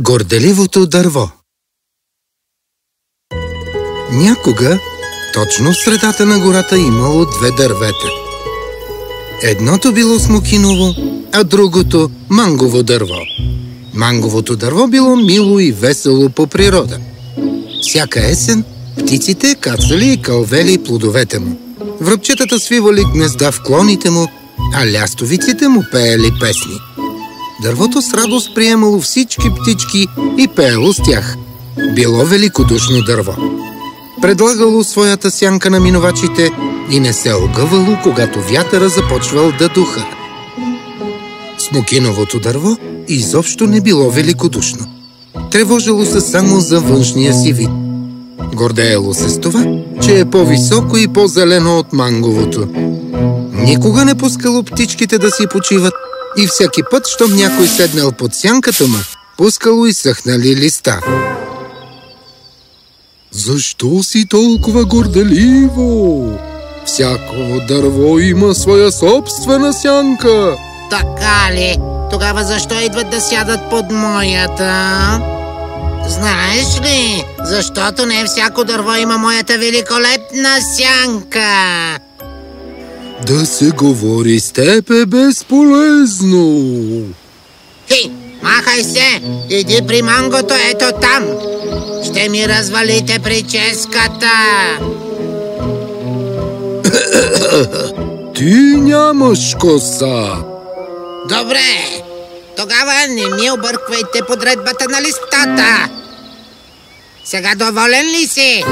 Горделивото дърво Някога, точно в средата на гората имало две дървета. Едното било смокиново, а другото – мангово дърво. Манговото дърво било мило и весело по природа. Всяка есен птиците кацали и кълвели плодовете му. Връбчетата свивали гнезда в клоните му, а лястовиците му пеели песни. Дървото с радост приемало всички птички и пеело с тях. Било великодушно дърво. Предлагало своята сянка на минувачите и не се огъвало, когато вятъра започвал да духа. Смокиновото дърво изобщо не било великодушно. Тревожило се само за външния си вид. Гордеело се с това, че е по-високо и по-зелено от манговото. Никога не пускало птичките да си почиват и всеки път, щом някой седнал под сянката му, пускало и съхнали листа. Защо си толкова горделиво? Всяко дърво има своя собствена сянка. Така ли? Тогава защо идват да сядат под моята? Знаеш ли, защото не всяко дърво има моята великолепна сянка. Да се говори с теб е безполезно. Хей, махай се! Иди при мангото, ето там! Ще ми развалите прическата! Ти нямаш коса. Добре, тогава не ми обърквайте подредбата на листата. Сега доволен ли си?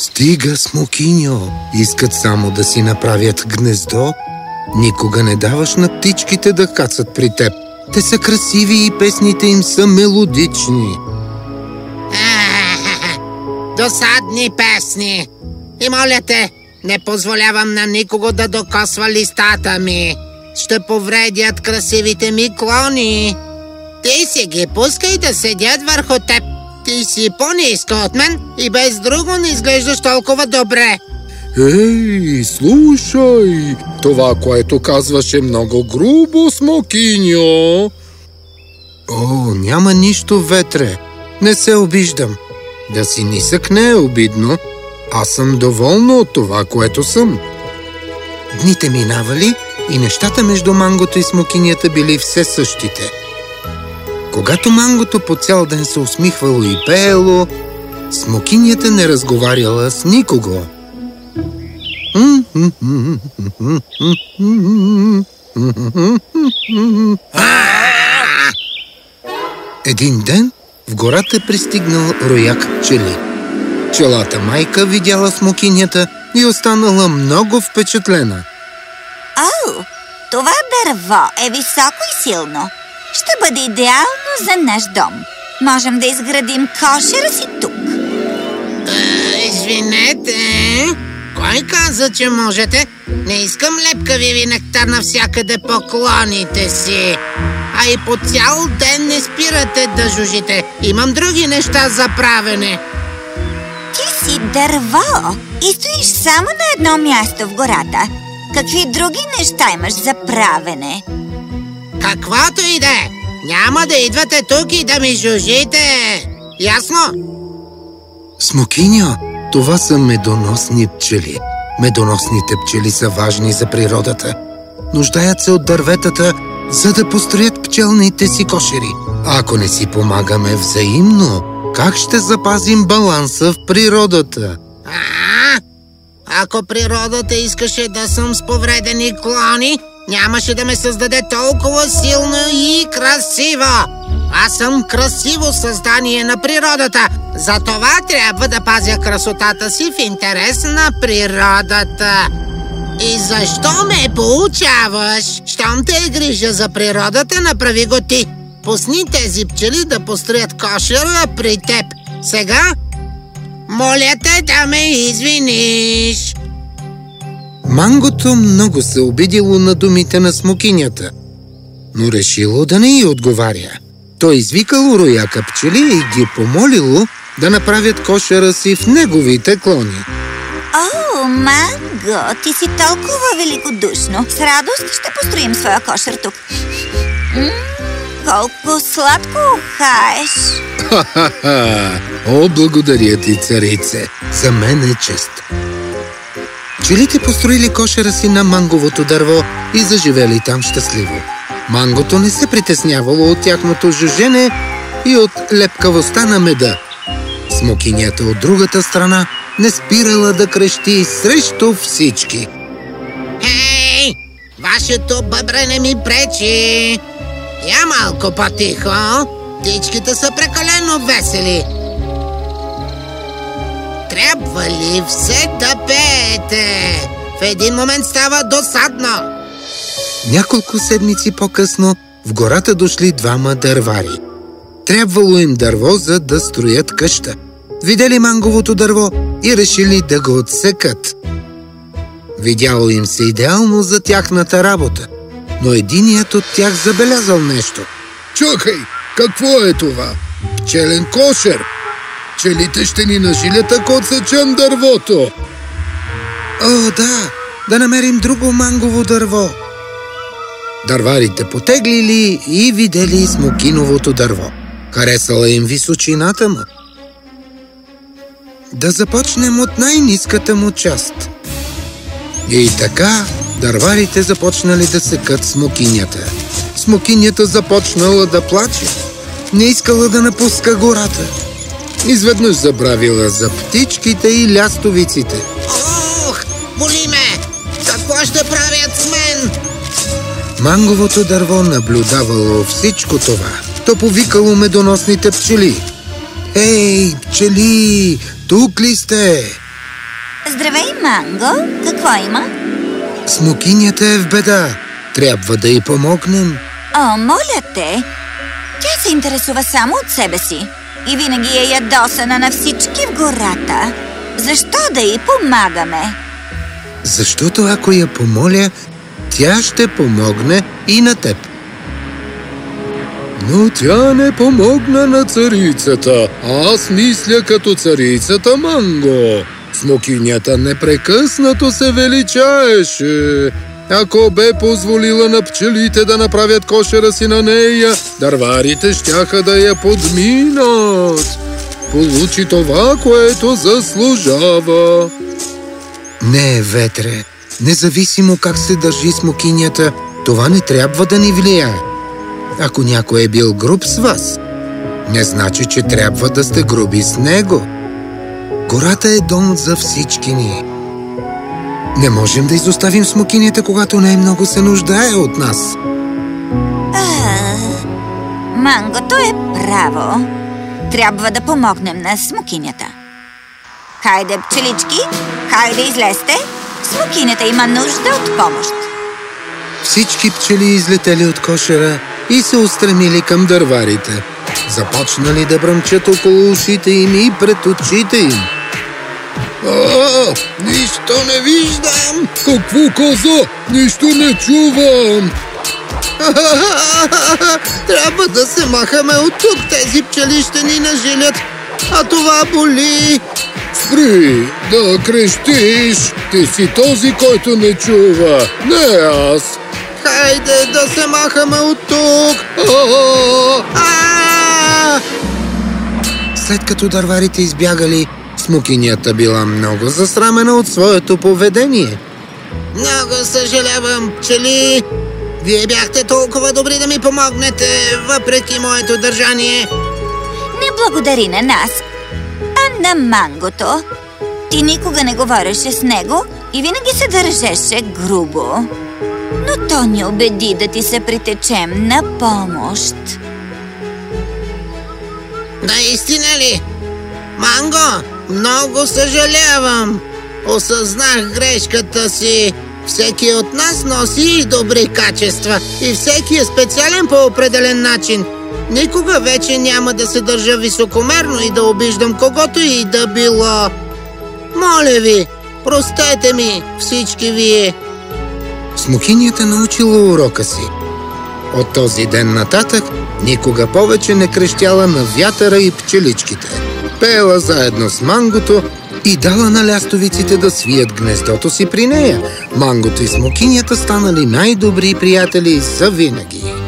Стига, смокиньо. Искат само да си направят гнездо. Никога не даваш на птичките да кацат при теб. Те са красиви и песните им са мелодични. Досадни песни. И моля те, не позволявам на никого да докосва листата ми. Ще повредят красивите ми клони. Ти си ги пускай да седят върху теб. Ти си по-низко от мен и без друго не изглеждаш толкова добре. Ей, слушай! Това, което казваш е много грубо, смокиньо. О, няма нищо, ветре. Не се обиждам. Да си нисък не е обидно. Аз съм доволна от това, което съм. Дните минавали и нещата между мангото и смокинята били все същите. Когато мангото по цял ден се усмихвало и пеело, смокинята не разговаряла с никого. Един ден в гората пристигнал рояк пчели. Пчелата майка видяла смокинята и останала много впечатлена. О, това дърво е високо и силно. Ще бъде идеално за наш дом. Можем да изградим кошера си тук. А, извинете, кой каза, че можете? Не искам лепкави ви нектар навсякъде поклоните си. А и по цял ден не спирате да жужите. Имам други неща за правене. Ти си дърво и стоиш само на едно място в гората. Какви други неща имаш за правене? Каквото и да е, няма да идвате тук и да ми жужите. Ясно? Смокиня, това са медоносни пчели. Медоносните пчели са важни за природата. Нуждаят се от дърветата, за да построят пчелните си кошери. Ако не си помагаме взаимно, как ще запазим баланса в природата? А, ако природата искаше да съм с повредени клони, нямаше да ме създаде толкова силно и красиво. Аз съм красиво създание на природата. Затова трябва да пазя красотата си в интерес на природата. И защо ме получаваш? Щом те е грижа за природата, направи го ти. Пусни тези пчели да построят кошера при теб. Сега, моля те да ме извиниш. Мангото много се обидило на думите на смокинята, но решило да не й отговаря. Той извикало рояка пчели и ги помолило да направят кошера си в неговите клони. О, Манго, ти си толкова великодушно. С радост ще построим своя кошер тук. М, колко сладко ухаеш. Ха-ха-ха! О, благодаря ти, царице! За мен е чест. Пчелите построили кошера си на манговото дърво и заживели там щастливо. Мангото не се притеснявало от тяхното жужене и от лепкавостта на меда. Смокинята от другата страна не спирала да крещи срещу всички. Хей! Вашето бъбрене ми пречи! Я малко по-тихо! Птичките са прекалено весели! Трябва ли все да пеете? В един момент става досадно! Няколко седмици по-късно в гората дошли двама дървари. Трябвало им дърво, за да строят къща. Видели манговото дърво и решили да го отсекат. Видяло им се идеално за тяхната работа, но единият от тях забелязал нещо. Чакай, какво е това? Пчелен кошер! Пчелите ще ни нажилят, ако отсечем дървото. О, да, да намерим друго мангово дърво. Дърварите потеглили и видели смокиновото дърво. Харесала им височината му. Да започнем от най-низката му част. И така дърварите започнали да секат смокинята. Смокинята започнала да плаче. Не искала да напуска гората. Изведнъж забравила за птичките и лястовиците. Боли ме! Какво ще правят с мен? Манговото дърво наблюдавало всичко това. То повикало медоносните пчели. Ей, пчели, тук ли сте? Здравей, Манго! Какво има? Смокинята е в беда. Трябва да й помогнем. О, моля те! Тя се интересува само от себе си и винаги е ядосана на всички в гората. Защо да й помагаме? Защото ако я помоля, тя ще помогне и на теб. Но тя не помогна на царицата. Аз мисля като царицата Манго. Смокинята непрекъснато се величаеше. Ако бе позволила на пчелите да направят кошера си на нея, дърварите щяха да я подминат. Получи това, което заслужава. Не, ветре, независимо как се държи смокинята, това не трябва да ни влияе. Ако някой е бил груб с вас, не значи, че трябва да сте груби с него. Гората е дом за всички ни. Не можем да изоставим смокинята, когато най-много се нуждае от нас. А, Мангото е право. Трябва да помогнем на смокинята. Хайде, пчелички, хайде излезте. Смокинята има нужда от помощ. Всички пчели излетели от кошера и се устремили към дърварите. Започнали да бръмчат около ушите им и пред очите им. А, нищо не виждам! Какво каза? Нищо не чувам! Трябва да се махаме от тук. Тези пчели ще ни нажилят. А това боли. Спри да крещиш! Ти си този, който не чува, не аз! Хайде да се махаме от тук. След като дърварите избягали, смокинята била много засрамена от своето поведение. Много съжалявам, пчели. Вие бяхте толкова добри да ми помогнете, въпреки моето държание. Не благодари на нас, на мангото. Ти никога не говореше с него и винаги се държеше грубо. Но то ни убеди да ти се притечем на помощ. Наистина ли? Манго, много съжалявам. Осъзнах грешката си. Всеки от нас носи и добри качества и всеки е специален по определен начин. Никога вече няма да се държа високомерно и да обиждам когото и да било. Моля ви, простете ми всички вие. Смокинята научила урока си. От този ден нататък никога повече не крещяла на вятъра и пчеличките. Пеела заедно с мангото и дала на лястовиците да свият гнездото си при нея. Мангото и смокинята станали най-добри приятели за винаги.